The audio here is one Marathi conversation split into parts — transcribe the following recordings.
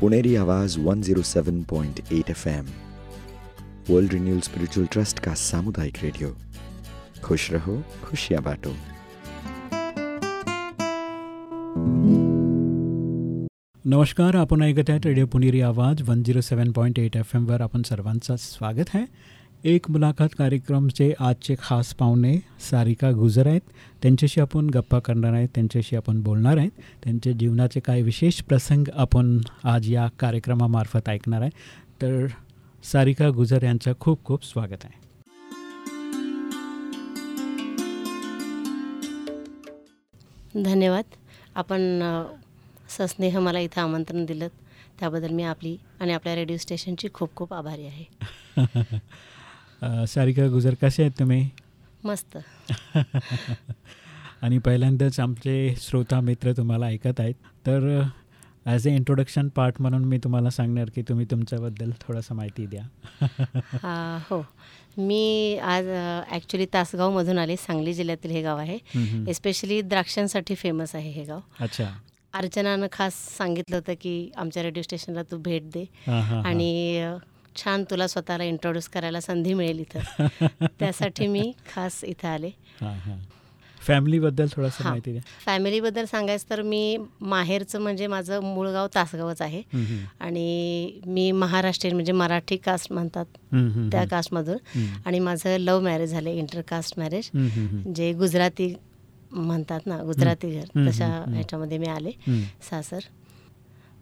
Puneri Awaaz 107.8 FM world renewal spiritual trust का सामुदायिक रेडियो खुश रहो, खुशियाँ बांटो। नमस्कार आपण ऐकत आहेत radio Puneri Awaaz one zero seven point eight F एमवर आपण सर्वांचं स्वागत आहे एक मुलाखत कार्यक्रमचे आजचे खास पाहुणे सारिका गुजर आहेत. त्यांच्याशी आपण गप्पा करणार आहेत त्यांच्याशी आपण बोलणार आहेत. त्यांच्या जीवनाचे काही विशेष प्रसंग आपण आज या कार्यक्रमामार्फत ऐकणार आहे. तर सारिका गुजर यांचं खूप खूप स्वागत आहे. धन्यवाद. आपण सस्नेह मला इथं आमंत्रण दिलं. त्याबद्दल मी आपली आणि आपल्या रेडिओ स्टेशनची खूप खूप आभारी आहे. सारिका गुजर कसे आहेत तुम्ही? मस्त. आणि पहिल्यांदाच आमचे श्रोता मित्र तुम्हाला ऐकत आहेत. तर ॲज अ इंट्रोडक्शन पार्ट म्हणून मी तुम्हाला सांगणार की तुम्ही तुमच्याबद्दल थोडंसं माहिती द्या. हो मी आज ॲक्च्युली तासगावमधून आले सांगली जिल्ह्यातील हे गाव आहे. एस्पेशली द्राक्षांसाठी फेमस आहे हे गाव. अच्छा. अर्चनानं खास सांगितलं होतं की आमच्या रेडिओ स्टेशनला तू भेट दे. आणि छान तुला स्वतःला इंट्रोड्यूस करायला संधी मिळेल इथं त्यासाठी मी खास इथं आले. फॅमिलीबद्दल थोडंसं. माहिती द्या फॅमिलीबद्दल सांगायचं तर मी माहेरचं म्हणजे माझं मूळ गाव तासगावच आहे. आणि मी महाराष्ट्रीयन म्हणजे मराठी कास्ट म्हणतात त्या. कास्टमधून. आणि माझं लव्ह मॅरेज झालं इंटर कास्ट मॅरेज. जे गुजराती म्हणतात ना गुजराती घर तशा. ह्याच्यामध्ये मी आले. सासर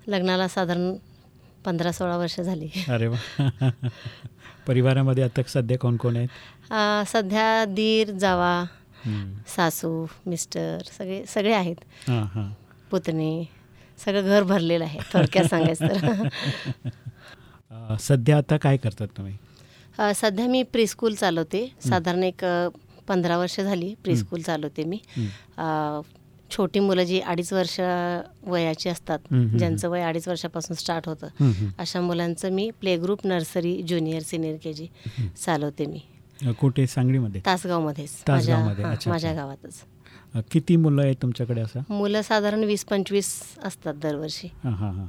लग्नाला साधारण पंधरा सोळा वर्ष झाली. अरे वा. परिवारामध्ये आता सध्या कोण कोण आहेत? सध्या दीर जावा. सासू मिस्टर सगळे सगळे आहेत. पुतणी सगळं घर भरलेलं आहे थोडक्यात सांगायचं तर. सध्या आता काय करतात तुम्ही? सध्या मी प्रीस्कूल चालवते. साधारण एक पंधरा वर्ष झाली प्रीस्कूल चालवते मी. छोटी मुलं जी अडीच वर्ष वयाची असतात ज्यांचं वय अडीच वर्षापासून स्टार्ट होतं. अशा मुलांचं मी play group nursery junior senior K G चालवते मी. कुठे? सांगलीमध्ये? तासगावमध्येच माझ्या अच्छा. गावातच. किती मुलं आहेत तुमच्याकडे असं? मुलं साधारण वीस पंचवीस असतात दरवर्षी. हां हां हां.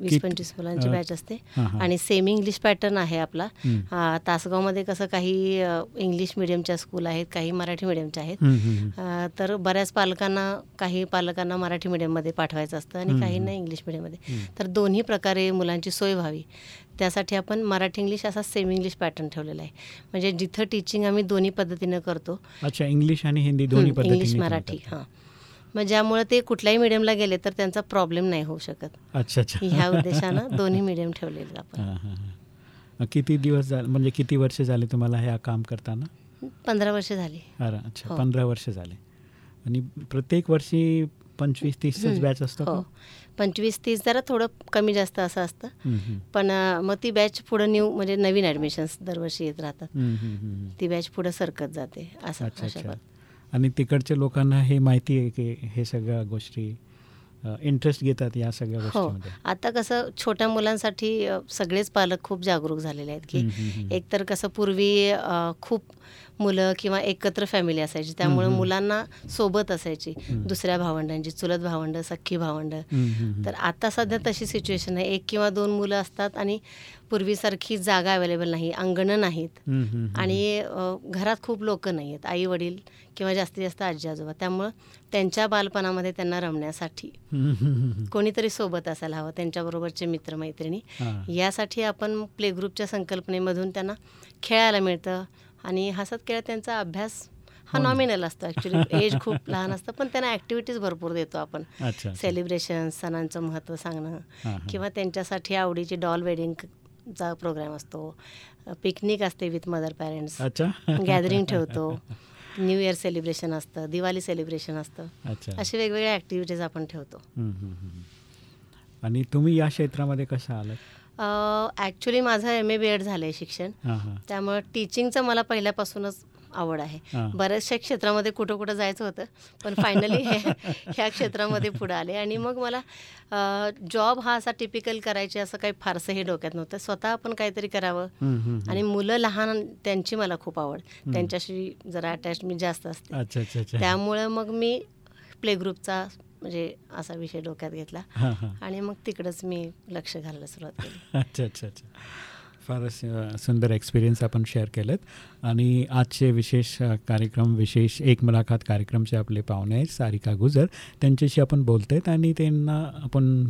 वीस पंचवीस मुलांची बॅच असते. आणि सेमी इंग्लिश पॅटर्न आहे आपला. तासगावमध्ये कसं काही इंग्लिश मिडियमच्या स्कूल आहेत काही मराठी मिडियमच्या आहेत. तर बऱ्याच पालकांना काही पालकांना मराठी मिडियममध्ये पाठवायचं असतं आणि काहींना. इंग्लिश मिडियममध्ये. तर दोन्ही प्रकारे मुलांची सोय व्हावी. त्यासाठी आपण मराठी इंग्लिश असा सेमी इंग्लिश पॅटर्न ठेवलेला आहे. म्हणजे जिथं टीचिंग आम्ही दोन्ही पद्धतीनं करतो. अच्छा इंग्लिश आणि हिंदी दोन्ही इंग्लिश मराठी. हां. मग ज्यामुळे ते कुठल्याही मिडियमला गेले तर त्यांचा प्रॉब्लेम नाही होऊ शकत. अच्छा अच्छा. ह्या उद्देशानं दोन्ही मिडियम ठेवलेले आपण. हां, हां, हां. किती दिवस झाले म्हणजे किती वर्ष झाले तुम्हाला हे काम करताना? पंधरा वर्ष झाली. अरे अच्छा. हो. पंधरा वर्ष झाले. आणि प्रत्येक वर्षी पंचवीस तीसच हं. बॅच असतो हो? पंचवीस तीस जरा थोडं कमी जास्त असं असतं. पण मग ती बॅच पुढं न्यू म्हणजे नवीन ॲडमिशन्स दरवर्षी येत राहतात. ती बॅच पुढं सरकत जाते. असं आणि तिकडच्या लोकांना हे माहिती आहे की हे सगळ्या गोष्टी इंटरेस्ट घेतात या सगळ्या हो आता कसं छोट्या मुलांसाठी सगळेच पालक खूप जागरूक झालेले आहेत की. एकतर कसं पूर्वी खूप मुलं किंवा एकत्र फॅमिली असायची त्यामुळे. मुलांना सोबत असायची. दुसऱ्या भावंडांची चुलत भावंड सख्खी भावंड. तर आता सध्या तशी सिच्युएशन आहे एक किंवा दोन मुलं असतात आणि पूर्वीसारखी जागा अवेलेबल नाही अंगणं नाहीत. आणि घरात खूप लोक नाही आहेत आई वडील किंवा जास्तीत जास्त आजी आजोबा त्यामुळं त्यांच्या बालपणामध्ये त्यांना रमण्यासाठी. कोणीतरी सोबत असायला हवं त्यांच्याबरोबरचे मित्रमैत्रिणी. यासाठी आपण प्ले ग्रुपच्या संकल्पनेमधून त्यांना खेळायला मिळतं आणि हसत खेळत त्यांचा अभ्यास हा हो. नॉमिनल असतो ॲक्च्युली एज खूप लहान असतं पण त्यांना ॲक्टिव्हिटीज भरपूर देतो आपण. सेलिब्रेशन सणांचं महत्त्व सांगणं. किंवा त्यांच्यासाठी आवडीची डॉल वेडिंगचा प्रोग्राम असतो. पिकनिक असते विथ मदर पॅरेंट्स गॅदरिंग ठेवतो. न्यू इयर सेलिब्रेशन असतं दिवाळी सेलिब्रेशन असतं. अच्छा. असे वेगवेगळे ॲक्टिव्हिटीज आपण ठेवतो. आणि तुम्ही या क्षेत्रामध्ये कसं आलात? ॲक्च्युली माझं एम ए बी एड झालं आहे शिक्षण त्यामुळं टीचिंगचं मला पहिल्यापासूनच आवड आहे. हां. बऱ्याचशा क्षेत्रामध्ये कुठं कुठं जायचं होतं पण फायनली ह्या क्षेत्रामध्ये पुढं आले. आणि मग मला जॉब हा असा टिपिकल करायचे असं काही फारसं हे डोक्यात नव्हतं. स्वतः आपण काहीतरी करावं. हं, हं, हं. आणि मुलं लहान त्यांची मला खूप आवड. त्यांच्याशी जरा अटॅच मी जास्त असते. त्यामुळं मग मी प्ले ग्रुपचा म्हणजे असा विषय डोक्यात घेतला. हां हां. आणि मग तिकडंच मी लक्ष घालायला सुरुवात केली. अच्छा अच्छा अच्छा. फारच सुंदर एक्सपिरियन्स आपण शेअर केलेत. आणि आजचे विशेष कार्यक्रम विशेष एक मुलाखत कार्यक्रमचे आपले पाहुणे आहेत सारिका गुजर. त्यांच्याशी आपण बोलत आहेत आणि त्यांना आपण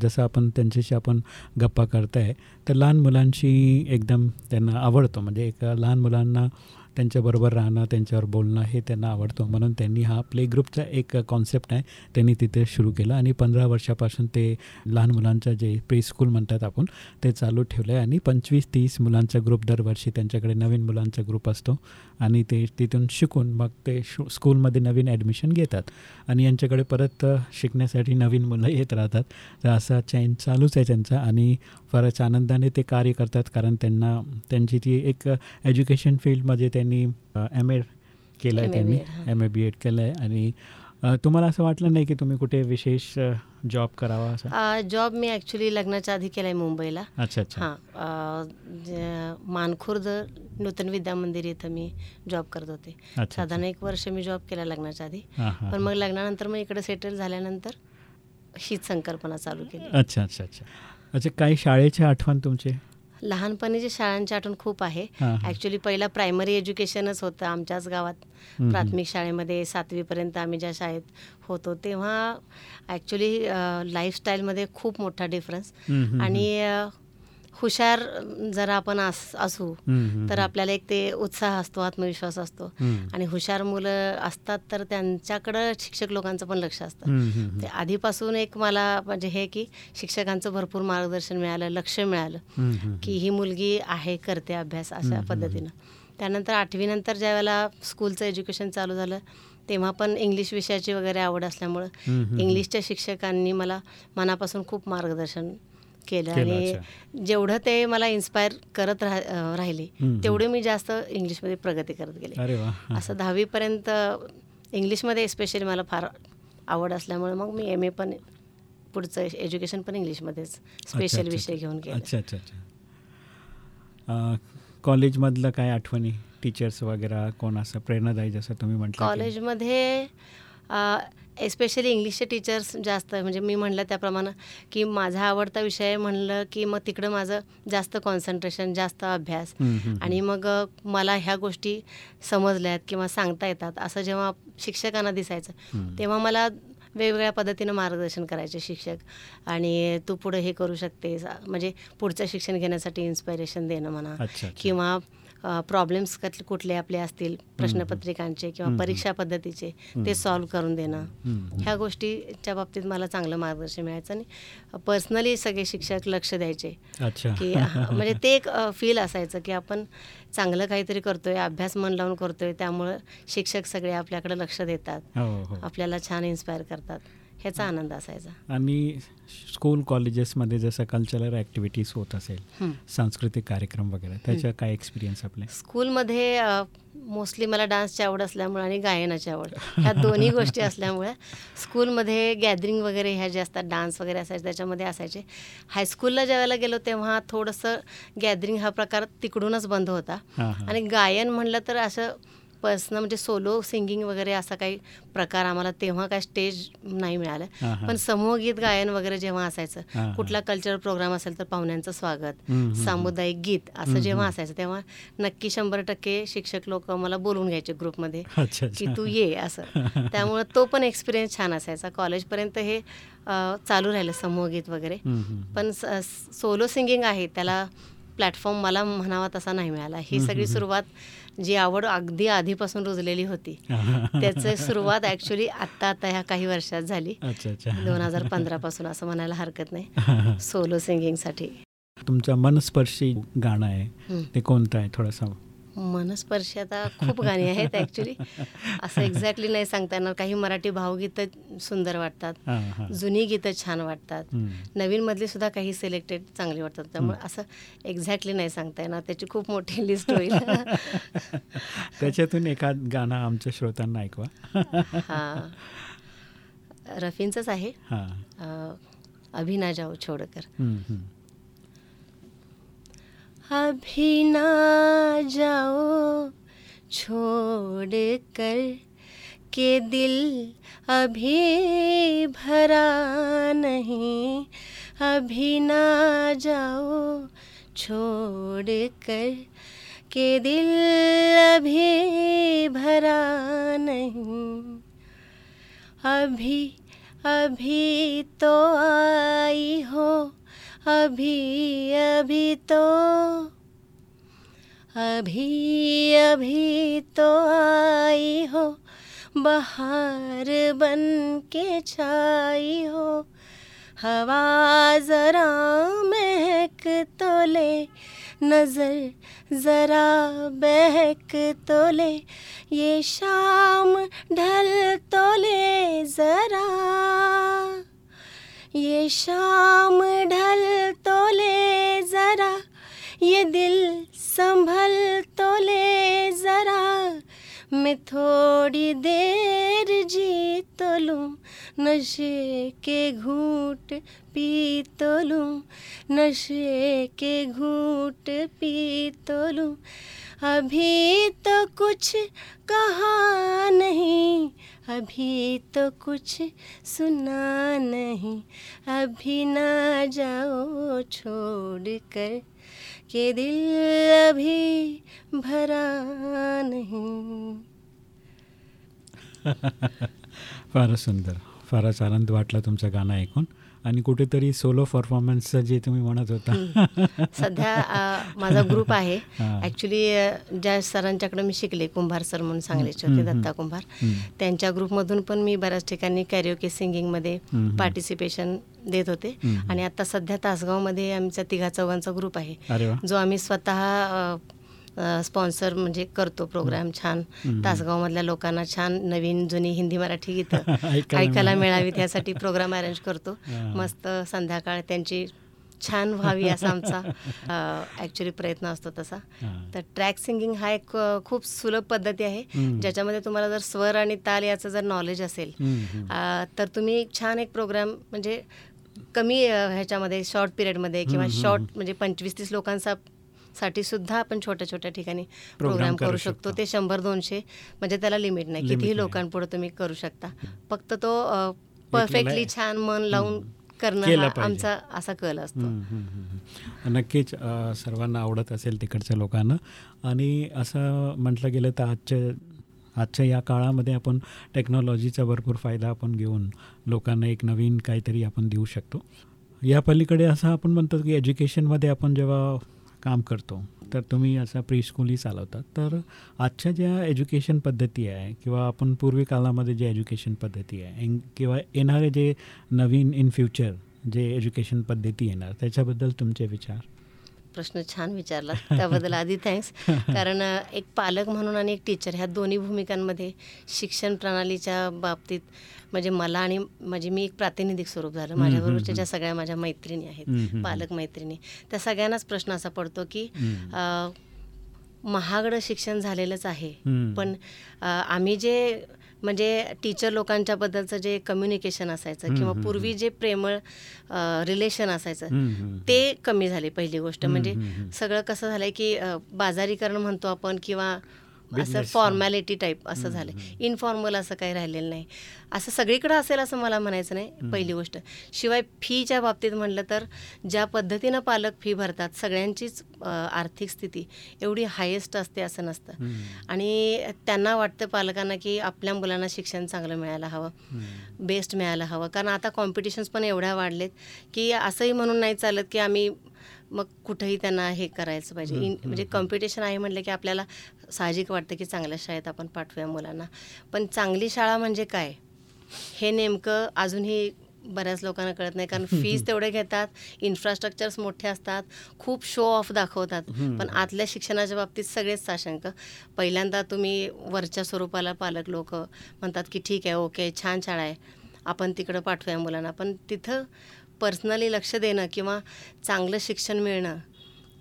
जसं आपण त्यांच्याशी आपण गप्पा करताय तर लहान मुलांशी एकदम त्यांना आवडतो. म्हणजे एक लहान मुलांना त्यांच्याबरोबर राहणं त्यांच्यावर बोलणं हे त्यांना आवडतं. म्हणून त्यांनी हा प्ले ग्रुपचा एक कॉन्सेप्ट आहे त्यांनी तिथे सुरू केलं आणि पंधरा वर्षापासून ते लहान मुलांचं जे प्री स्कूल म्हणतात आपण ते चालू ठेवलं आहे आणि पंचवीस तीस मुलांचा ग्रुप दरवर्षी त्यांच्याकडे नवीन मुलांचा ग्रुप असतो आणि ते तिथून शिकून मग ते शु स्कूलमध्ये नवीन ॲडमिशन घेतात आणि यांच्याकडे परत शिकण्यासाठी नवीन मुलं येत राहतात. तर असा चैन चालूच आहे त्यांचा आणि फारच आनंदाने ते कार्य करतात कारण त्यांना त्यांची ती एक एज्युकेशन फील्डमध्ये त्यांनी एम ए केलं आहे त्यांनी. एम ए बी एड केलं आहे आणि तुम्हाला असं वाटलं नाही की तुम्ही कुठे विशेष जॉब करावा असं? जॉब मी ॲक्च्युली लग्नाच्या आधी केला आहे मुंबईला. अच्छा अच्छा. हां मानखुर्द नूतन विद्या मंदिर इथं मी जॉब करत होते. साधारण एक वर्ष मी जॉब केला लग्नाच्या आधी. पण मग लग्नानंतर मग इकडे सेटल झाल्यानंतर हीच संकल्पना चालू केली. अच्छा अच्छा अच्छा. अच्छा काही शाळेची आठवण तुमची? लहानपणीची शाळांची आठवण खूप आहे. ॲक्च्युली पहिला प्रायमरी एज्युकेशनच होतं आमच्याच गावात. प्राथमिक शाळेमध्ये सातवीपर्यंत आम्ही ज्या शाळेत होतो तेव्हा ॲक्च्युली लाईफस्टाईलमध्ये खूप मोठा डिफरन्स आणि हुशार जर आपण अस तर आपल्याला एक ते उत्साह असतो आत्मविश्वास असतो. आणि हुशार मुलं असतात तर त्यांच्याकडं शिक्षक लोकांचं पण लक्ष असतं. ते आधीपासून एक मला म्हणजे हे की शिक्षकांचं भरपूर मार्गदर्शन मिळालं लक्ष मिळालं की ही मुलगी आहे करते अभ्यास अशा पद्धतीनं त्यानंतर आठवीनंतर ज्या वेळेला स्कूलचं एज्युकेशन चालू झालं तेव्हा पण इंग्लिश विषयाची वगैरे आवड असल्यामुळं. इंग्लिशच्या शिक्षकांनी मला मनापासून खूप मार्गदर्शन केलं आणि जेवढं ते मला इन्स्पायर करत राह राहिले. तेवढे मी जास्त इंग्लिशमध्ये प्रगती करत गेले. अरे वा. असं दहावीपर्यंत इंग्लिशमध्ये स्पेशली मला फार आवड असल्यामुळे मग मी एम ए पण पुढचं एज्युकेशन पण इंग्लिशमध्येच स्पेशल विषय घेऊन गेले. अच्छा अच्छा अच्छा. कॉलेजमधलं काय आठवणी? टीचर्स वगैरे कोण असं प्रेरणादायी जसं तुम्ही म्हटलं कॉलेजमध्ये एस्पेशली इंग्लिशचे टीचर्स जास्त म्हणजे मी म्हणलं त्याप्रमाणे की माझा आवडता विषय म्हणलं की मग तिकडं माझं जास्त कॉन्सन्ट्रेशन जास्त अभ्यास आणि मग मला ह्या गोष्टी समजल्यात किंवा सांगता येतात असं जेव्हा शिक्षकांना दिसायचं. तेव्हा मला वेगवेगळ्या पद्धतीनं मार्गदर्शन करायचे शिक्षक आणि तू पुढे हे करू शकतेस म्हणजे पुढचं शिक्षण घेण्यासाठी इन्स्पिरेशन देणं म्हणा. किंवा प्रॉब्लेम्स कुठले आपले असतील प्रश्नपत्रिकांचे किंवा. परीक्षा पद्धतीचे ते सॉल्व्ह करून देणं. ह्या गोष्टीच्या बाबतीत मला चांगलं मार्गदर्शन मिळायचं आणि पर्सनली सगळे शिक्षक लक्ष द्यायचे. की म्हणजे ते एक फील असायचं की आपण चांगलं काहीतरी करतोय अभ्यास मन लावून करतोय त्यामुळं शिक्षक सगळे आपल्याकडे लक्ष देतात. हो हो. आपल्याला छान इन्स्पायर करतात. ह्याचा आनंद असायचा. आणि स्कूल कॉलेजेसमध्ये जसं कल्चरल ॲक्टिव्हिटीज होत असेल. सांस्कृतिक कार्यक्रम वगैरे त्याचा काय एक्सपिरियन्स आपले? स्कूलमध्ये मोस्टली मला डान्सची आवड असल्यामुळे आणि गायनाची आवड. ह्या दोन्ही गोष्टी असल्यामुळे स्कूलमध्ये गॅदरिंग वगैरे ह्या जे असतात डान्स वगैरे असायचे त्याच्यामध्ये असायचे. हायस्कूलला ज्या वेळेला गेलो तेव्हा थोडंसं गॅदरिंग हा प्रकार तिकडूनच बंद होता. आणि गायन म्हणलं तर असं पर्सनल म्हणजे सोलो सिंगिंग वगैरे असा काही प्रकार आम्हाला तेव्हा काय स्टेज नाही मिळालं. पण समूहगीत गायन वगैरे जेव्हा असायचं. कुठला कल्चरल प्रोग्राम असेल तर पाहुण्यांचं स्वागत सामुदायिक गीत असं जेव्हा. असायचं तेव्हा नक्की शंभर टक्के शिक्षक लोक मला बोलवून घ्यायचे ग्रुपमध्ये की तू ये असं त्यामुळं तो पण एक्सपिरियन्स छान असायचा कॉलेजपर्यंत हे चालू राहिलं समूहगीत वगैरे हम्म, हम्म. पण सोलो सिंगिंग आहे त्याला प्लॅटफॉर्म मला म्हणावा तसा नाही मिळाला ही सगळी सुरुवात जी आवड अगदी आधीपासून रुजलेली होती. त्याची सुरुवात ॲक्च्युली आत्ता आता ह्या काही वर्षात झाली. दोन हजार पंधरापासून असं म्हणायला हरकत नाही. सोलो सिंगिंगसाठी तुमचं मनस्पर्शी गाणं आहे. ते कोणतं आहे? थोडंसं मनस्पर्शी आता खूप गाणी आहेत ॲक्च्युली असं एक्झॅक्टली नाही सांगता येणार. काही मराठी भावगीतं सुंदर वाटतात. जुनी गीतं छान वाटतात. नवीनमधली सुद्धा काही सिलेक्टेड चांगली वाटतात. त्यामुळे असं एक्झॅक्टली नाही सांगता येणार. त्याची खूप मोठी लिस्ट होईल. त्याच्यातून एखाद गाणं आमच्या श्रोतांना ऐकवा. हां. रफींचंच आहे. अं, अभी ना जाओ छोडकर. अभी ना जाओ, छोड़ कर के दिल अभी भरा नहीं। अभी ना जाओ, छोड़ कर के दिल अभी भरा नहीं। अभी अभी तो आई हो अभी अभी तो अभी अभी तो आई हो, बहार बन के छाई हो। हवा जरा महक तो ले, नज़र जरा बहक तो ले, ये शाम ढल तो ले जरा। ये शाम ढल तो ले जरा, ये दिल संभल तो ले जरा। मैं थोड़ी देर जी तो लूँ, नशे के घूट पी तो लूँ, नशे के घूट पी तो लूँ। अभी तो कुछ कहा नहीं अभी तो कुछ सुना नहीं। अभी ना जाओ छोड़ कर, के दिल अभी भरा नहीं। फारच सुंदर, फारच आनंद वाटला तुमचं गाणं ऐकून. आणि कुठेतरी सोलो परफॉर्मन्सचं जे तुम्ही म्हणत होता सध्या माझा ग्रुप आहे. ॲक्च्युली ज्या सरांच्याकडे मी शिकले कुंभार सर म्हणून सांगलीचे होते. दत्ता कुंभार. त्यांच्या ग्रुपमधून पण मी बऱ्याच ठिकाणी कॅरिओके सिंगिंगमध्ये. पार्टिसिपेशन देत होते. आणि आता सध्या तासगावमध्ये आमचा तिघा चौघांचा ग्रुप आहे जो आम्ही स्वतः स्पॉन्सर म्हणजे करतो प्रोग्राम छान. तासगावमधल्या लोकांना छान नवीन जुनी हिंदी मराठी गीतं ऐकायला. मिळावीत यासाठी प्रोग्राम अरेंज करतो. मस्त संध्याकाळ त्यांची छान व्हावी असा आमचा ॲक्च्युली प्रयत्न असतो तसा. तर ट्रॅक सिंगिंग हा एक खूप सुलभ पद्धती आहे. ज्याच्यामध्ये तुम्हाला जर स्वर आणि ताल याचं जर नॉलेज असेल तर तुम्ही छान एक प्रोग्राम म्हणजे कमी ह्याच्यामध्ये शॉर्ट पिरियडमध्ये किंवा शॉर्ट. म्हणजे पंचवीस तीस लोकांचा साठी सुद्धा आपण छोट्या छोट्या ठिकाणी प्रोग्राम करू शकतो. ते शंभर दोनशे म्हणजे त्याला लिमिट नाही कितीही. लोकांपुढे तुम्ही करू शकता फक्त तो परफेक्टली. छान मन लावून करणं. आमचा असा कल असतो. नक्कीच सर्वांना आवडत असेल तिकडच्या लोकांना आणि असं म्हटलं गेलं तर आजच्या आजच्या या काळामध्ये आपण टेक्नॉलॉजीचा भरपूर फायदा आपण घेऊन लोकांना एक नवीन काहीतरी आपण देऊ शकतो या पलीकडे असं आपण म्हणतो की एज्युकेशनमध्ये आपण जेव्हा काम करतो. तर तुम्ही असं प्री स्कूलही चालवता तर आजच्या ज्या एज्युकेशन पद्धती आहे किंवा आपण पूर्वी काळामध्ये जे एज्युकेशन पद्धती आहे इन- किंवा येणारे जे नवीन इन फ्युचर जे एज्युकेशन पद्धती येणार त्याच्याबद्दल तुमचे विचार? प्रश्न छान विचारला त्याबद्दल आधी थँक्स कारण एक पालक म्हणून आणि एक टीचर ह्या दोन्ही भूमिकांमध्ये शिक्षण प्रणालीच्या बाबतीत म्हणजे मला आणि म्हणजे मी एक प्रातिनिधिक स्वरूप झालं. माझ्याबरोबरच्या. ज्या सगळ्या माझ्या मैत्रिणी आहेत. पालक मैत्रिणी. त्या सगळ्यांनाच प्रश्न असा पडतो की महागडं शिक्षण झालेलंच आहे. पण आम्ही जे म्हणजे टीचर लोकांच्याबद्दलचं जे कम्युनिकेशन असायचं किंवा पूर्वी जे प्रेमळ रिलेशन असायचं. ते कमी झाले पहिली गोष्ट म्हणजे. सगळं कसं झालंय की बाजारीकरण म्हणतो आपण किंवा असं फॉर्मॅलिटी टाईप असं झालं. इनफॉर्मल असं काही राहिलेलं नाही. असं सगळीकडे असेल असं मला म्हणायचं नाही पहिली गोष्ट. शिवाय फीच्या बाबतीत म्हटलं तर ज्या पद्धतीनं पालक फी भरतात सगळ्यांचीच आर्थिक स्थिती एवढी हायेस्ट असते असं नसतं. आणि त्यांना वाटतं पालकांना की आपल्या मुलांना शिक्षण चांगलं मिळायला हवं. बेस्ट मिळायला हवं. कारण आता कॉम्पिटिशन्स पण एवढ्या वाढलेत की असंही म्हणून नाही चालत की आम्ही मग कुठंही त्यांना हे करायचं पाहिजे. इन म्हणजे कॉम्पिटिशन आहे म्हटलं की आपल्याला साहजिक वाटतं की चांगल्या शाळेत आपण पाठवूया मुलांना. पण चांगली शाळा म्हणजे काय? हे नेमकं अजूनही बऱ्याच लोकांना कळत नाही. कारण फीज तेवढे घेतात इन्फ्रास्ट्रक्चर्स मोठे असतात खूप शो ऑफ दाखवतात. पण आतल्या शिक्षणाच्या बाबतीत सगळेच साशंक. पहिल्यांदा तुम्ही वरच्या स्वरूपाला पालक लोक म्हणतात की ठीक आहे ओके छान शाळा आहे. आपण तिकडं पाठवूया मुलांना. पण तिथं पर्सनली लक्ष देणं किंवा चांगलं शिक्षण मिळणं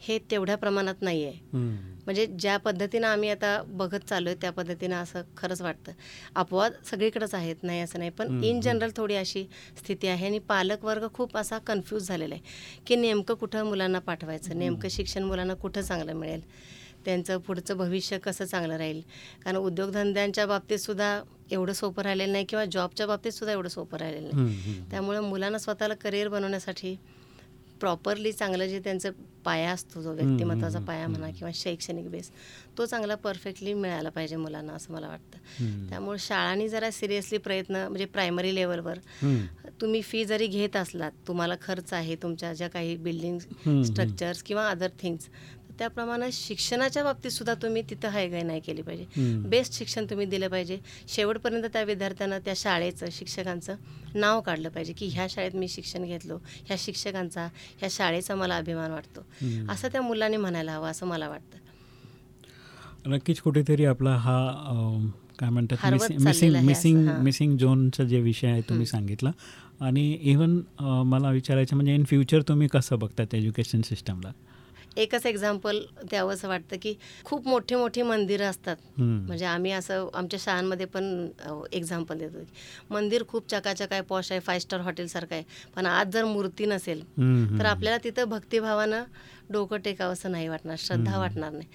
हे तेवढ्या प्रमाणात नाही आहे. म्हणजे ज्या पद्धतीनं आम्ही आता बघत चालू आहे त्या पद्धतीनं असं खरंच वाटतं. अपवाद सगळीकडेच आहेत नाही असं नाही. पण इन. जनरल थोडी अशी स्थिती आहे आणि पालक वर्ग खूप असा कन्फ्यूज झालेला आहे की नेमकं कुठं मुलांना पाठवायचं नेमकं शिक्षण मुलांना कुठं चांगलं मिळेल? त्यांचं पुढचं भविष्य कसं चांगलं राहील कारण उद्योगधंद्यांच्या बाबतीत सुद्धा एवढं सोपं राहिलेलं नाही किंवा जॉबच्या बाबतीत सुद्धा एवढं सोपं राहिलेलं नाही. त्यामुळे मुलांना स्वतःला करिअर बनवण्यासाठी प्रॉपरली चांगलं जे त्यांचं पाया असतो जो व्यक्तिमत्वाचा पाया म्हणा किंवा शैक्षणिक बेस तो चांगला परफेक्टली मिळाला पाहिजे मुलांना असं मला वाटतं. त्यामुळे शाळांनी जरा सिरियसली प्रयत्न म्हणजे प्रायमरी लेवलवर. तुम्ही फी जरी घेत असलात तुम्हाला खर्च आहे तुमच्या ज्या काही बिल्डिंग. स्ट्रक्चर्स किंवा अदर थिंग्स त्याप्रमाणे शिक्षणाच्या बाबतीत सुद्धा तुम्ही तिथं हायगाय नाही केली पाहिजे. बेस्ट शिक्षण तुम्ही दिलं पाहिजे. शेवटपर्यंत त्या विद्यार्थ्यांना त्या शाळेचं शिक्षकांचं नाव काढलं पाहिजे की ह्या शाळेत मी शिक्षण घेतलो ह्या शिक्षकांचा ह्या शाळेचा मला अभिमान वाटतो. असं त्या मुलांनी म्हणायला हवं असं मला वाटतं. नक्कीच कुठेतरी आपला हा काय म्हणतात मिसिंग मिसिंग. मिसिंग झोनचा जे विषय आहे तुम्ही सांगितला. आणि इवन मला विचारायचं म्हणजे इन फ्युचर तुम्ही कसं बघतात एज्युकेशन सिस्टमला एकच एक्झाम्पल द्यावंसं वाटतं की खूप मोठी मोठी मंदिरं असतात. म्हणजे आम्ही असं आमच्या शाळांमध्ये पण एक्झाम्पल देतो की मंदिर खूप चकाचक आहे पॉश आहे फाय स्टार हॉटेलसारखं आहे पण आज जर मूर्ती नसेल. तर आपल्याला तिथं भक्तिभावानं डोकं टेकावंसं नाही वाटणार श्रद्धा. वाटणार नाही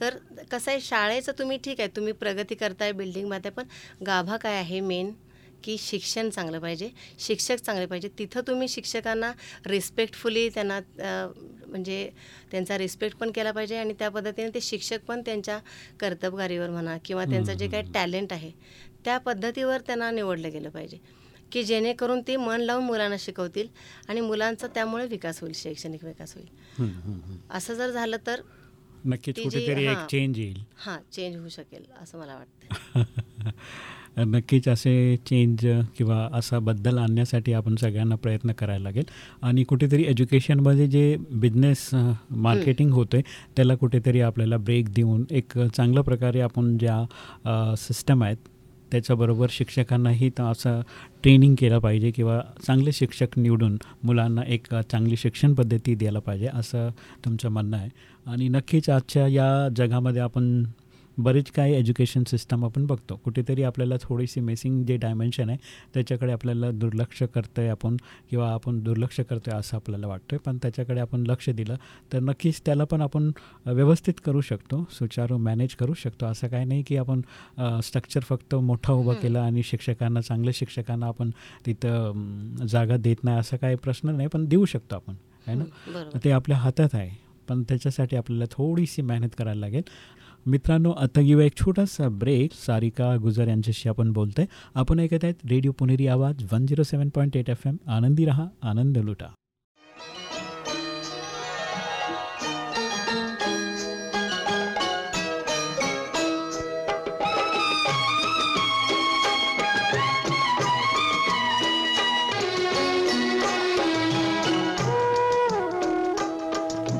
तर कसं आहे शाळेचं तुम्ही ठीक आहे तुम्ही प्रगती करताय बिल्डिंग बांधताय पण गाभा काय आहे मेन की शिक्षण चांगलं पाहिजे. शिक्षक चांगले पाहिजे. तिथं तुम्ही शिक्षकांना रिस्पेक्टफुली त्यांना म्हणजे त्यांचा रिस्पेक्ट पण केला पाहिजे आणि त्या पद्धतीने ते शिक्षक पण त्यांच्या कर्तबगारीवर म्हणा किंवा त्यांचं जे काही टॅलेंट आहे त्या पद्धतीवर त्यांना निवडलं गेलं पाहिजे. की जेणेकरून ते मन लावून मुलांना शिकवतील आणि मुलांचा त्यामुळे विकास होईल शैक्षणिक विकास होईल. असं जर झालं तर नक्कीच कुठेतरी एक. चेंज येईल. हां चेंज होऊ शकेल असं मला वाटतं नक्कीच असे चेंज किंवा असा बदल आणण्यासाठी आपण सगळ्यांना प्रयत्न करायला लागेल. आणि कुठेतरी एज्युकेशनमध्ये जे बिझनेस मार्केटिंग होतं आहे त्याला कुठेतरी आपल्याला ब्रेक देऊन एक चांगल्या प्रकारे आपण ज्या सिस्टम आहेत त्याच्याबरोबर शिक्षकांनाही तर असं ट्रेनिंग केलं पाहिजे किंवा चांगले शिक्षक निवडून मुलांना एक चांगली शिक्षण पद्धती द्यायला पाहिजे असं तुमचं म्हणणं आहे. आणि नक्कीच आजच्या या जगामध्ये आपण बरेच काही एज्युकेशन सिस्टम आपण बघतो. कुठेतरी आपल्याला थोडीशी मेसिंग जे डायमेन्शन आहे त्याच्याकडे आपल्याला दुर्लक्ष करतो आहे आपण किंवा आपण दुर्लक्ष करतो आहे असं आपल्याला वाटतं आहे पण त्याच्याकडे आपण लक्ष दिलं तर नक्कीच त्याला पण आपण व्यवस्थित करू शकतो सुचारू मॅनेज करू शकतो. असं काही नाही की आपण स्ट्रक्चर फक्त मोठा उभा. केला आणि शिक्षकांना चांगल्या शिक्षकांना आपण तिथं जागा देत नाही असा काही प्रश्न नाही पण देऊ शकतो आपण. ना? हं, बरोबर. ते आपल्या हातात आहे. पण त्याच्यासाठी आपल्याला थोडीशी मेहनत करायला लागेल. मित्रांनो, आता घेऊया एक छोटासा ब्रेक सारिका गुजर यांच्याशी आपण बोलतोय. आपण ऐकत आहेत radio Puneri Awaaz one zero M आनंदी रहा, आनंद लुटा.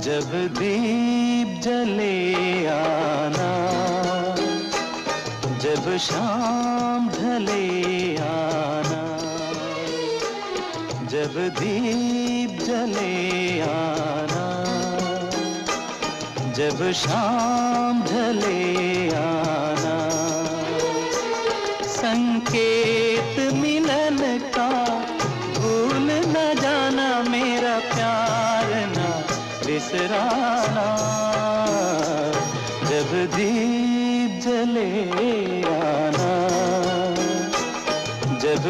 जब दीप जले आना। जब शाम ढले आना। जब दीप जले आना। जब शाम ढले आना। संकेत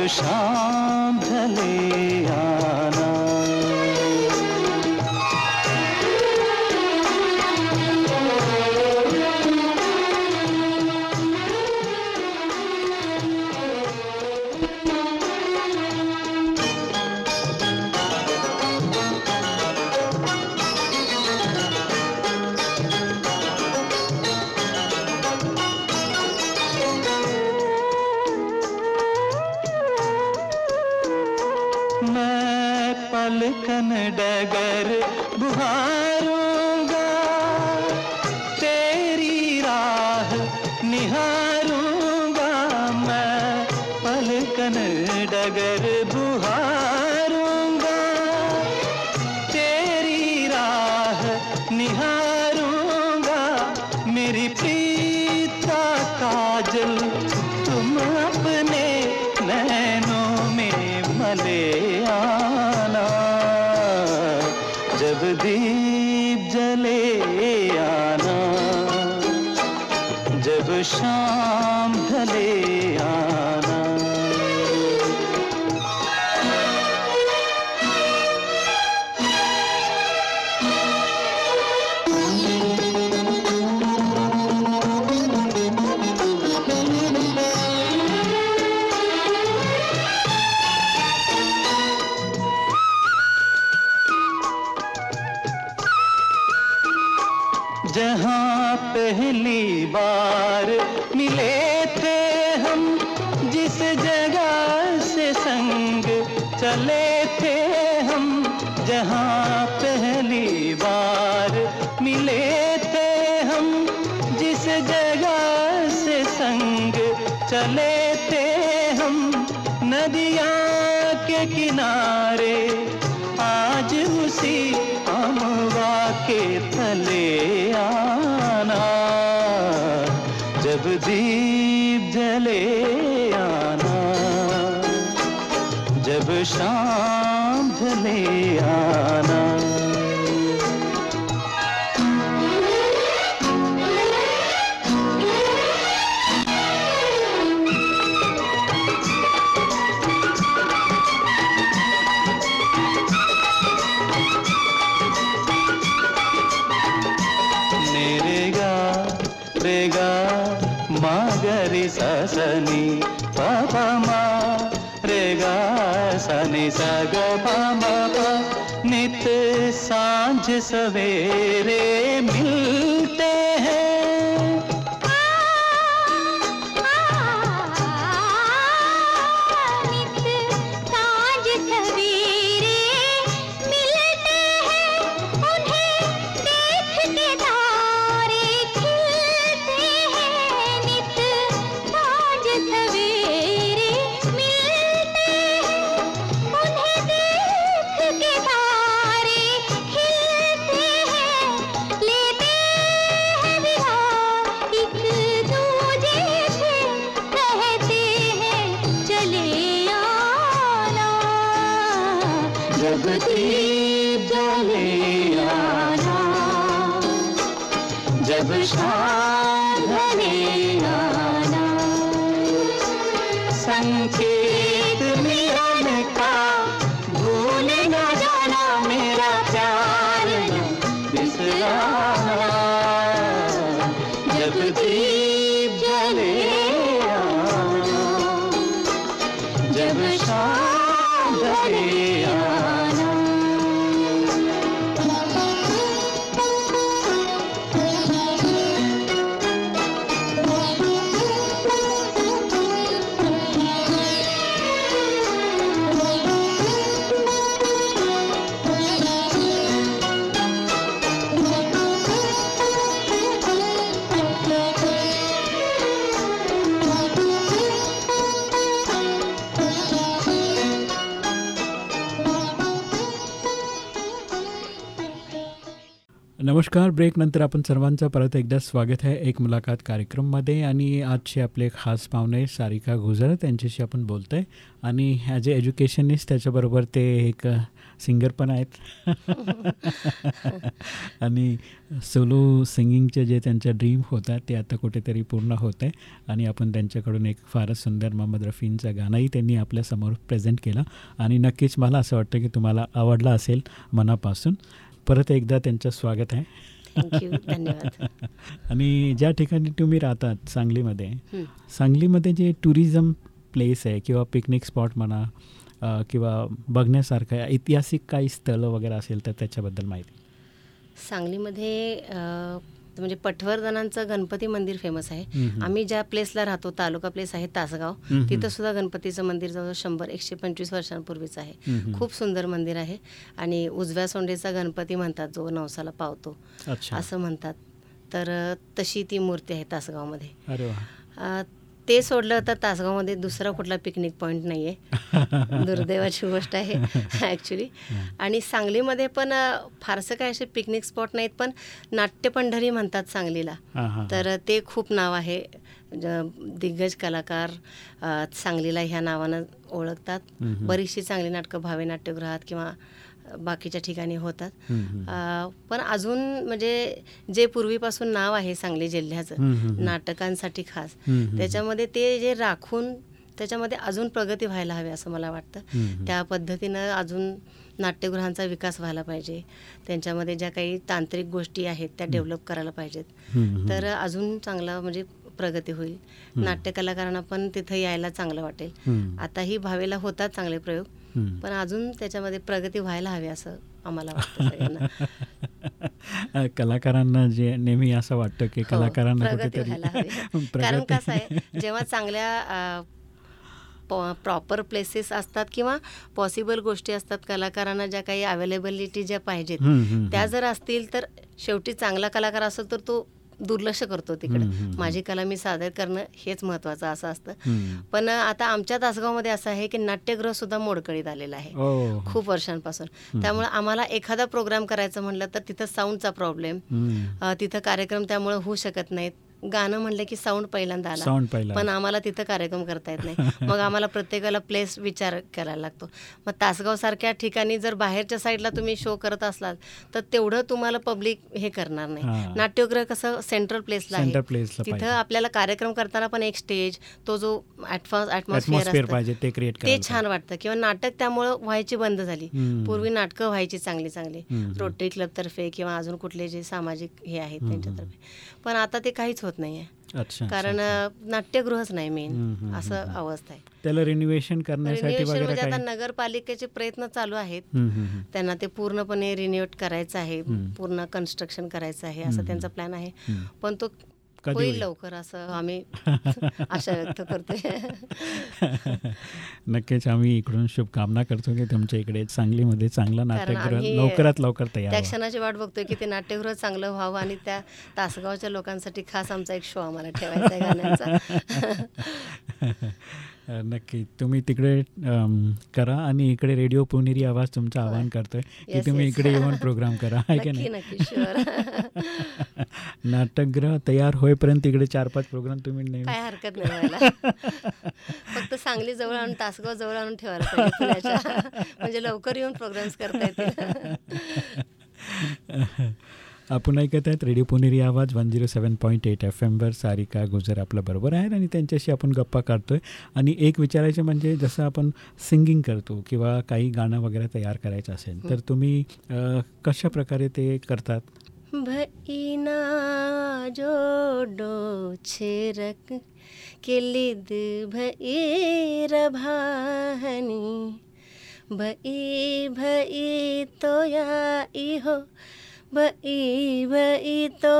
जब डगर बुहारूंगा जहाँ पहली बार मिले थे हम जिस जगह से संग चले थे हम जहाँ रेगा मागरी सनी पापा मा रेगा सनी सग पामा नित सांझ सवेरे मिल नमस्कार. ब्रेक नंतर आपण सर्वांचं परत एकदा स्वागत आहे एक मुलाखत कार्यक्रममध्ये आणि आजचे आपले खास पाहुणे सारिका गुजर त्यांच्याशी आपण बोलतो आहे आणि ॲज ए एज्युकेशनिस्ट त्याच्याबरोबर ते एक सिंगर पण आहेत. आणि सोलो सिंगिंगचे जे त्यांच्या ड्रीम होता ते आता कुठेतरी पूर्ण होत आहे आणि आपण त्यांच्याकडून एक फारच सुंदर मोहम्मद रफींचं गाणंही त्यांनी आपल्यासमोर प्रेझेंट केलं. आणि नक्कीच मला असं वाटतं की तुम्हाला आवडला असेल मनापासून. परत एकदा त्यांचं स्वागत आहे. धन्यवाद. आणि ज्या ठिकाणी तुम्ही राहतात सांगलीमध्ये. सांगलीमध्ये जे टुरिझम प्लेस आहे किंवा पिकनिक स्पॉट म्हणा किंवा बघण्यासारखं ऐतिहासिक काही स्थळं वगैरे असेल तर त्याच्याबद्दल माहिती. सांगलीमध्ये म्हणजे पटवर्धनांचं गणपती मंदिर फेमस आहे. आम्ही ज्या प्लेसला राहतो तालुका प्लेस आहे तासगाव. तिथं सुद्धा गणपतीचं मंदिर जवळ शंभर एकशे पंचवीस वर्षांपूर्वीचं आहे. खूप सुंदर मंदिर आहे. आणि उजव्या सोंडेचा गणपती म्हणतात जो नवसाला पावतो. असं म्हणतात. तर तशी ती मूर्ती आहे तासगावमध्ये. ते सोडलं तर तासगावमध्ये दुसरा कुठला पिकनिक पॉईंट नाही आहे दुर्दैवाची गोष्ट आहे ॲक्च्युली आणि सांगलीमध्ये पण फारसं काय असे पिकनिक स्पॉट नाहीत पण नाट्य पंढरी म्हणतात सांगलीला. तर ते खूप नाव आहे. दिग्गज कलाकार सांगलीला ह्या नावानं ओळखतात. बरीचशी चांगली नाटकं भावे नाट्यगृहात किंवा बाकीच्या ठिकाणी होतात पण अजून म्हणजे जे पूर्वीपासून नाव आहे सांगली जिल्ह्याचं. नाटकांसाठी खास. त्याच्यामध्ये ते जे राखून त्याच्यामध्ये अजून प्रगती व्हायला हवी असं मला वाटतं. त्या पद्धतीनं अजून नाट्यगृहांचा विकास व्हायला पाहिजे त्यांच्यामध्ये ज्या काही तांत्रिक गोष्टी आहेत त्या डेव्हलप करायला पाहिजेत. तर अजून चांगला म्हणजे प्रगती होईल नाट्य कलाकारांना पण तिथं यायला चांगलं वाटेल. आताही भावेला होतात चांगले प्रयोग. पण अजून त्याच्यामध्ये प्रगती व्हायला हवी असं आम्हाला वाटतं सगळ्यांना. कलाकारांना जे नेहमी असं वाटतं की हो, कलाकारांना प्रगती व्हायला हवी. कारण कसं आहे जेव्हा चांगल्या प्रॉपर प्लेसेस असतात किंवा पॉसिबल गोष्टी असतात कलाकारांना ज्या काही अवेलेबिलिटी ज्या पाहिजेत त्या जर असतील तर शेवटी चांगला कलाकार असेल तर तो दुर्लक्ष करतो तिकडे. माझी कला मी सादर करणं हेच महत्वाचं असं असतं. पण आता आमच्या तासगावमध्ये असं आहे की नाट्यगृह सुद्धा मोडकळीत आलेलं आहे. ओ खूप वर्षांपासून. त्यामुळे आम्हाला एखादा प्रोग्राम करायचं म्हटलं तर तिथं साऊंडचा प्रॉब्लेम. तिथं कार्यक्रम त्यामुळे होऊ शकत नाहीत. गाणं म्हणलं की साऊंड पहिल्यांदा आला. पण आम्हाला तिथं कार्यक्रम करता येत नाही. मग आम्हाला प्रत्येकाला प्लेस विचार करायला लागतो. मग तासगाव सारख्या ठिकाणी जर बाहेरच्या साईडला तुम्ही शो करत असलात तर तेवढं तुम्हाला पब्लिक हे करणार. नाही. नाट्यगृह कसं सेंट्रल प्लेसला आहे. तिथं. आपल्याला कार्यक्रम करताना पण एक स्टेज तो जो ऍटमॉस्फिअर ते छान वाटतं. किंवा नाटक त्यामुळं व्हायची बंद झाली. पूर्वी नाटकं व्हायची चांगली चांगली. रोटरी क्लब तर्फे किंवा अजून कुठले जे सामाजिक हे आहेत त्यांच्यातर्फे. पण आता ते काहीच होत नाहीये. अच्छा कारण नाट्यगृहच नाही मेन असं अवस्था आहे. त्याला रिन्युएशन करण्यासाठी म्हणजे आता नगरपालिकेचे प्रयत्न चालू आहेत. त्यांना ते पूर्णपणे रिन्युएट करायचं आहे. पूर्ण कन्स्ट्रक्शन करायचं आहे असा त्यांचा प्लॅन आहे. पण तो कधी होईल? लवकर असं आम्ही आशा व्यक्त करतोय नक्कीच आम्ही इकडून शुभकामना करतो की तुमच्या इकडे सांगलीमध्ये चांगला नाट्यगृह लवकरात लवकर तयार त्या. क्षणाची वाट बघतोय की ते नाट्यगृह चांगलं व्हावं आणि त्या तासगावच्या लोकांसाठी खास आमचा एक शो आम्हाला ठेवायचा आहे गाण्यांचा नक्की. तुम्ही तिकडे करा आणि इकडे रेडिओ पुणेरी आवाज तुमचं आवाहन करतोय की तुम्ही. इकडे येऊन प्रोग्राम करा आहे की नाही? नाटकगृह तयार होईपर्यंत इकडे चार पाच प्रोग्राम तुम्ही नेहमी काय हरकत नाही फक्त सांगली जवळ आणून तासगाव जवळ आणून ठेवायला म्हणजे लवकर येऊन प्रोग्राम्स करता येतील. आपण ऐकत आहेत radio Puneri Awaaz one zero seven point eight F एमवर Sarika Gujar आपलं बरोबर आहेत आणि त्यांच्याशी आपण गप्पा काढतोय. आणि एक विचारायचं म्हणजे जसं आपण सिंगिंग करतो किंवा काही गाणं वगैरे तयार करायचं असेल तर तुम्ही कशा प्रकारे ते करतात? भईना जोडो छेरक केलिद भईर रभाहनी भई भई तो या इहो भई भई तो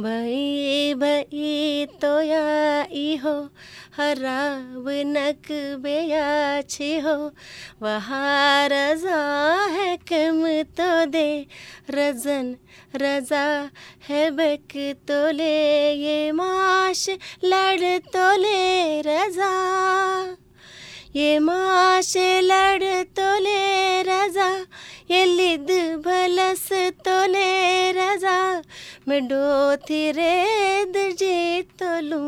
भई भई तो या इहो, हराब नक बेयाछे हो। वहाँ रजा है कम तो दे, रजन रजा है बक तो ले, ये माश लड़ तो ले रजा। ये माश लड़ तो ले रजा ये लिद भलस तो ले रजा मैं डोथी रेद जी तोलू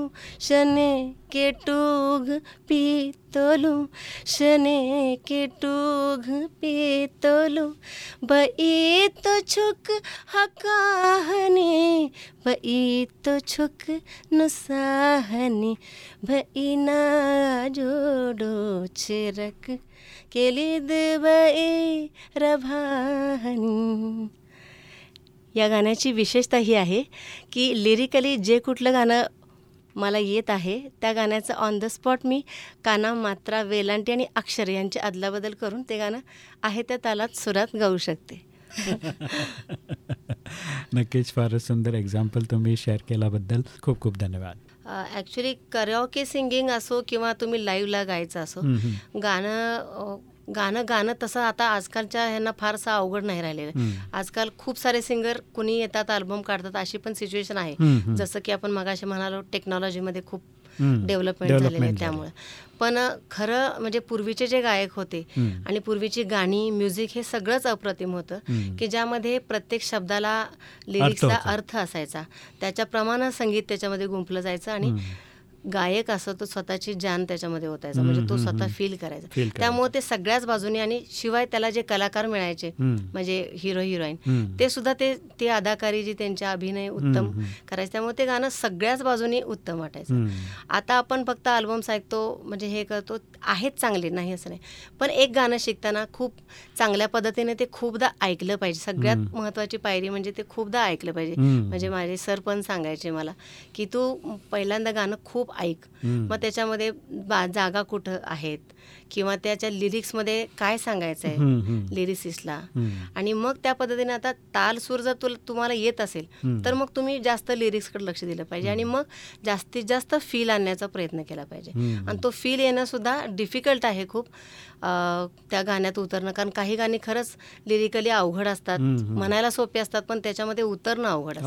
शने के टूग पी तोलू शने के टूग पी तोलू बई तो छुक हकाहनी बई तो छुक नुसाहनी भई ना जोडो छिरक केली रभानी या गाण्याची विशेषता ही आहे की लिरिकली जे कुठलं गाणं मला येत आहे त्या गाण्याचं ऑन द स्पॉट मी काना मात्रा वेलांटी आणि अक्षर यांची अदलाबदल करून ते गाणं आहे त्या तालात सुरात गाऊ शकते. नक्कीच फारच सुंदर एक्झाम्पल तुम्ही शेअर केल्याबद्दल खूप खूप धन्यवाद. ॲक्च्युली कराओके सिंगिंग असो किंवा तुम्ही लाईव्हला गायचं असो. गाणं गाणं गाणं तसं आता आजकालच्या ह्यांना फारसं अवघड नाही राहिलेलं. आजकाल खूप सारे सिंगर कुणी येतात अल्बम काढतात अशी पण सिच्युएशन आहे. जसं की आपण मगाशी म्हणालो टेक्नॉलॉजीमध्ये खूप. डेव्हलपमेंट झालेली आहे त्यामुळे पण खरं म्हणजे पूर्वीचे जे गायक होते. आणि पूर्वीची गाणी म्युझिक हे सगळंच अप्रतिम होतं. की ज्यामध्ये प्रत्येक शब्दाला लिरिक्सचा. अर्थ असायचा त्याच्याप्रमाणे संगीत त्याच्यामध्ये गुंफलं जायचं आणि गायक असं तो स्वतःची जान त्याच्यामध्ये ओतायचा म्हणजे तो स्वतः. फील करायचा. त्यामुळे ते सगळ्याच बाजूनी आणि शिवाय त्याला जे कलाकार मिळायचे. म्हणजे हिरो हिरोईन. ते सुद्धा ते ती अदाकारी जी त्यांच्या अभिनय उत्तम. करायचे त्यामुळे ते गाणं सगळ्याच बाजूनी उत्तम वाटायचं. आता आपण फक्त अल्बम्स ऐकतो म्हणजे हे करतो आहेत चांगले नाही असं नाही पण एक गाणं शिकताना खूप चांगल्या पद्धतीने ते खूपदा ऐकलं पाहिजे सगळ्यात हम्म. महत्त्वाची पायरी म्हणजे ते खूपदा ऐकलं पाहिजे. म्हणजे माझे सर पण सांगायचे मला की तू पहिल्यांदा गाणं खूप ऐक. मग त्याच्यामध्ये बा जागा कुठं आहेत किंवा त्याच्या लिरिक्समध्ये काय सांगायचं आहे हम्म. आणि मग त्या पद्धतीने आता ताल सूर जर तुला तुम्हाला येत असेल. तर मग तुम्ही जास्त लिरिक्सकडे लक्ष दिलं पाहिजे आणि मग जास्तीत जास्त फील आणण्याचा प्रयत्न केला पाहिजे. आणि तो फील येणं सुद्धा डिफिकल्ट आहे खूप. त्या गाण्यात उतरणं कारण काही गाणी खरंच लिरिकली अवघड असतात. म्हणायला सोपी असतात पण त्याच्यामध्ये उतरणं अवघड असतं.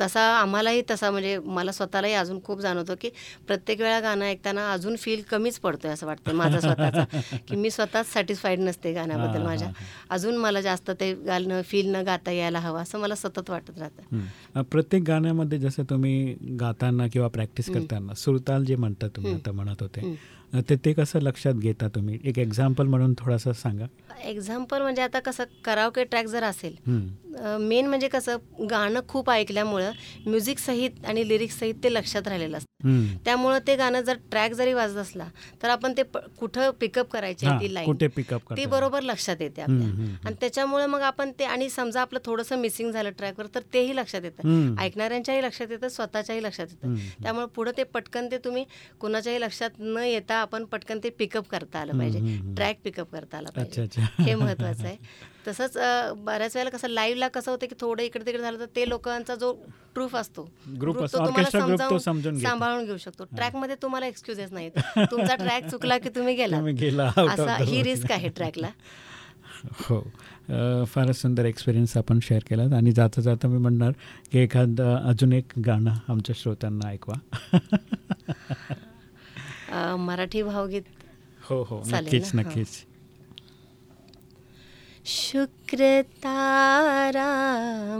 तसा आम्हालाही तसा म्हणजे मला स्वतःलाही अजून खूप जाणवतं की प्रत्येक वेळा गाणं ऐकताना अजून फील कमीच पडतोय असं वाटतं. माझा स्वतःचा की मी स्वतःच सॅटिस्फाईड नसते गाण्याबद्दल माझ्या. अजून मला जास्त ते गाणं फील न गाता यायला हवं असं मला सतत वाटत राहतं. प्रत्येक गाण्यामध्ये जसं तुम्ही गाताना किंवा प्रॅक्टिस करताना सुरताल जे म्हणता तुम्ही. आता म्हणत होते ते ते कसं लक्षात घेता तुम्ही? एक एक्झाम्पल म्हणून थोडासा सांगा. एक्झाम्पल म्हणजे आता कसं करावके ट्रॅक जर असेल. मेन म्हणजे कसं गाणं खूप ऐकल्यामुळं म्युझिक सहित आणि लिरिक्स सहित ते लक्षात राहिलेलं असतं. त्यामुळं ते गाणं जर ट्रॅक जरी वाजत असला तर आपण ते कुठं पिकअप करायची ती लाईन कुठे पिकअप ती बरोबर लक्षात येते आपल्या. आणि त्याच्यामुळे मग आपण ते आणि समजा आपलं थोडंसं मिसिंग झालं ट्रॅकवर तर तेही लक्षात येतं. ऐकणाऱ्यांच्याही लक्षात येतं स्वतःच्याही लक्षात येतं. त्यामुळे पुढे ते पटकन ते तुम्ही कुणाच्याही लक्षात न येता आपण पटकन ते पिकअप करता आलं पाहिजे. ट्रॅक पिकअप करता आला पाहिजे. हे महत्वाचं आहे. तसंच बऱ्याच वेळेला कसं लाईव्हला कसं होतं की थोडं इकडे तिकडे झालं तर ते लोकांचा जो ट्रूफ असतो. Group तो तुम्हाला समजावून-. सांभाळून घेऊ शकतो. ट्रॅकमध्ये तुम्हाला एक्सक्युजेस नाहीत. तुमचा ट्रॅक चुकला की तुम्ही गेला असा ही. रिस्क आहे ट्रॅकला हो. फारच सुंदर एक्सपिरियन्स आपण शेअर केलात. आणि जाता जाता मी म्हणणार की एखाद अजून एक गाणं आमच्या श्रोत्यांना ऐकवा. मराठी भावगीत हो हो नक्कीच? हा. नक्कीच शुक्र तारा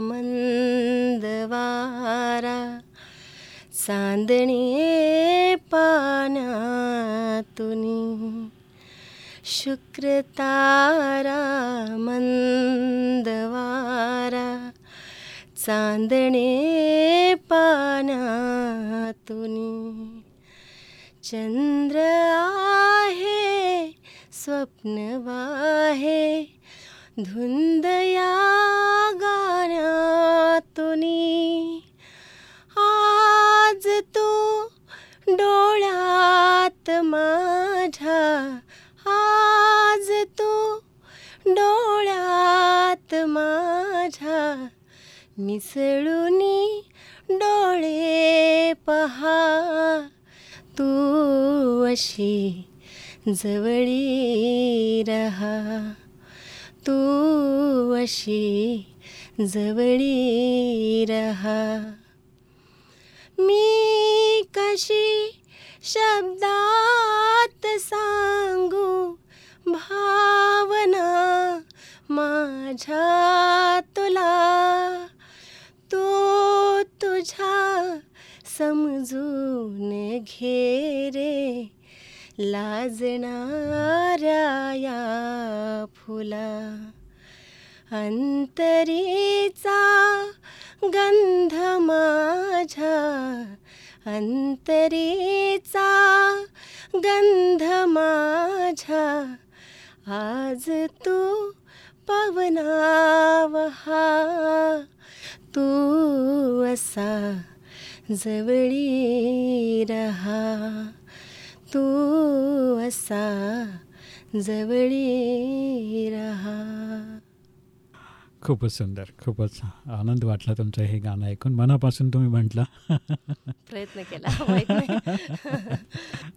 मंदवारा चांदणे पाण्यातुनी शुक्र तारा मंदवारा चांदणे पाण्यातुनी चंद्र आहे स्वप्न वाहे. धुंद या गाण्यातुनी आज तू डोळ्यात माझ्या आज तू डोळ्यात माझ्या. मिसळूनी डोळे पहा. तू अशी जवळी रहा. तू अशी जवळी रहा. मी कशी शब्दात सांगू भावना माझ्या तुला? तो तुझ्या समजून घे रे. लाजणाऱ्या या फुला. अंतरीचा गंध माझ्या. अंतरीचा गंध माझ्या. आज तू पवनावहा. तू असा जवळी रहा तू असा जवळी रहा. खूपच सुंदर खूपच आनंद वाटला तुमचं हे गाणं ऐकून. मनापासून तुम्ही म्हटलं. प्रयत्न केला माहीत नाही.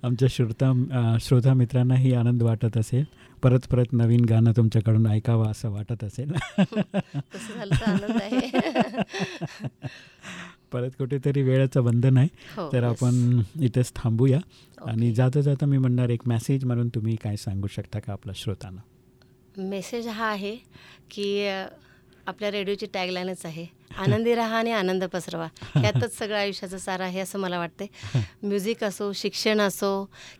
आमच्या श्रोता श्रोता मित्रांनाही आनंद वाटत असेल. परत परत नवीन गाणं तुमच्याकडून ऐकावं असं वाटत असेल. परत कुठेतरी वेळेचं बंधन आहे हो तर. आपण इथेच थांबूया आणि. जाता जाता मी म्हणणार एक मेसेज म्हणून तुम्ही काय सांगू शकता का आपल्या श्रोतांना मेसेज हा आहे की आपल्या रेडिओची टॅगलाईनच आहे. आनंदी राहा आणि आनंद पसरवा. यातच सगळं आयुष्याचं सार आहे असं मला वाटते म्युझिक असो शिक्षण असो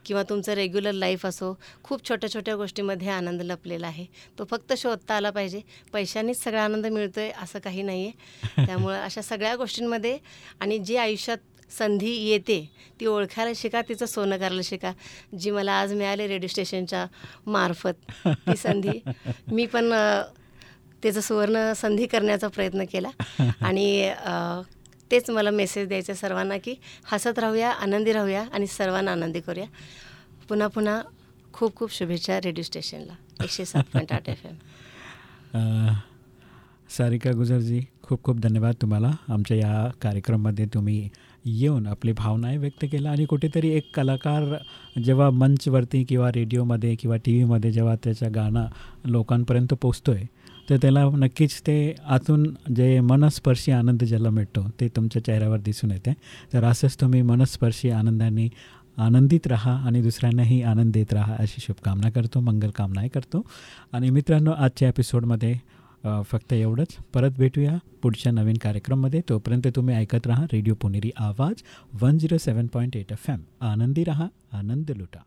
किंवा तुमचं रेग्युलर लाईफ असो खूप छोट्या छोट्या गोष्टीमध्ये आनंद लपलेला आहे. तो फक्त शोधता आला पाहिजे. पैशांनीच सगळा आनंद मिळतो आहे असं काही नाही आहे त्यामुळं अशा सगळ्या गोष्टींमध्ये आणि जी आयुष्यात संधी येते ती ओळखायला शिका तिचं सोनं करायला शिका. जी मला आज मिळाली रेडिओ स्टेशनच्या मार्फत ती संधी मी पण त्याचं सुवर्ण संधी करण्याचा प्रयत्न केला. आणि तेच मला मेसेज द्यायचं आहे सर्वांना की हसत राहूया आनंदी राहूया आणि सर्वांना आनंदी करूया. पुन्हा पुन्हा खूप खूप शुभेच्छा रेडिओ स्टेशनला. एकशे सात पॉईंट आठ एफ एम सारिका गुजरजी खूप खूप धन्यवाद तुम्हाला. आमच्या या कार्यक्रममध्ये तुम्ही येऊन आपली भावनाही व्यक्त केल्या आणि कुठेतरी एक कलाकार जेव्हा मंचवरती किंवा रेडिओमध्ये किंवा टी व्हीमध्ये जेव्हा त्याचं गाणं लोकांपर्यंत पोचतो आहे तर त्याला नक्कीच ते आतून जे मनस्पर्शी आनंद ज्याला मिळतो ते तुमच्या चेहऱ्यावर दिसून येते. तर असंच तुम्ही मनस्पर्शी आनंदाने आनंदित राहा आणि दुसऱ्यांनाही आनंद देत राहा अशी शुभकामना करतो मंगलकामनाही करतो. आणि मित्रांनो आजच्या एपिसोडमध्ये फक्त एवढंच. परत भेटूया पुढच्या नवीन कार्यक्रममध्ये. तोपर्यंत तुम्ही ऐकत राहा radio Puneri Awaaz one zero seven point eight F M. आनंदी राहा आनंद लुटा.